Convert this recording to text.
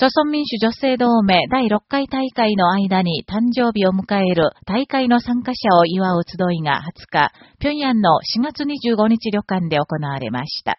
朝鮮民主女性同盟第6回大会の間に誕生日を迎える大会の参加者を祝う集いが20日、平壌の4月25日旅館で行われました。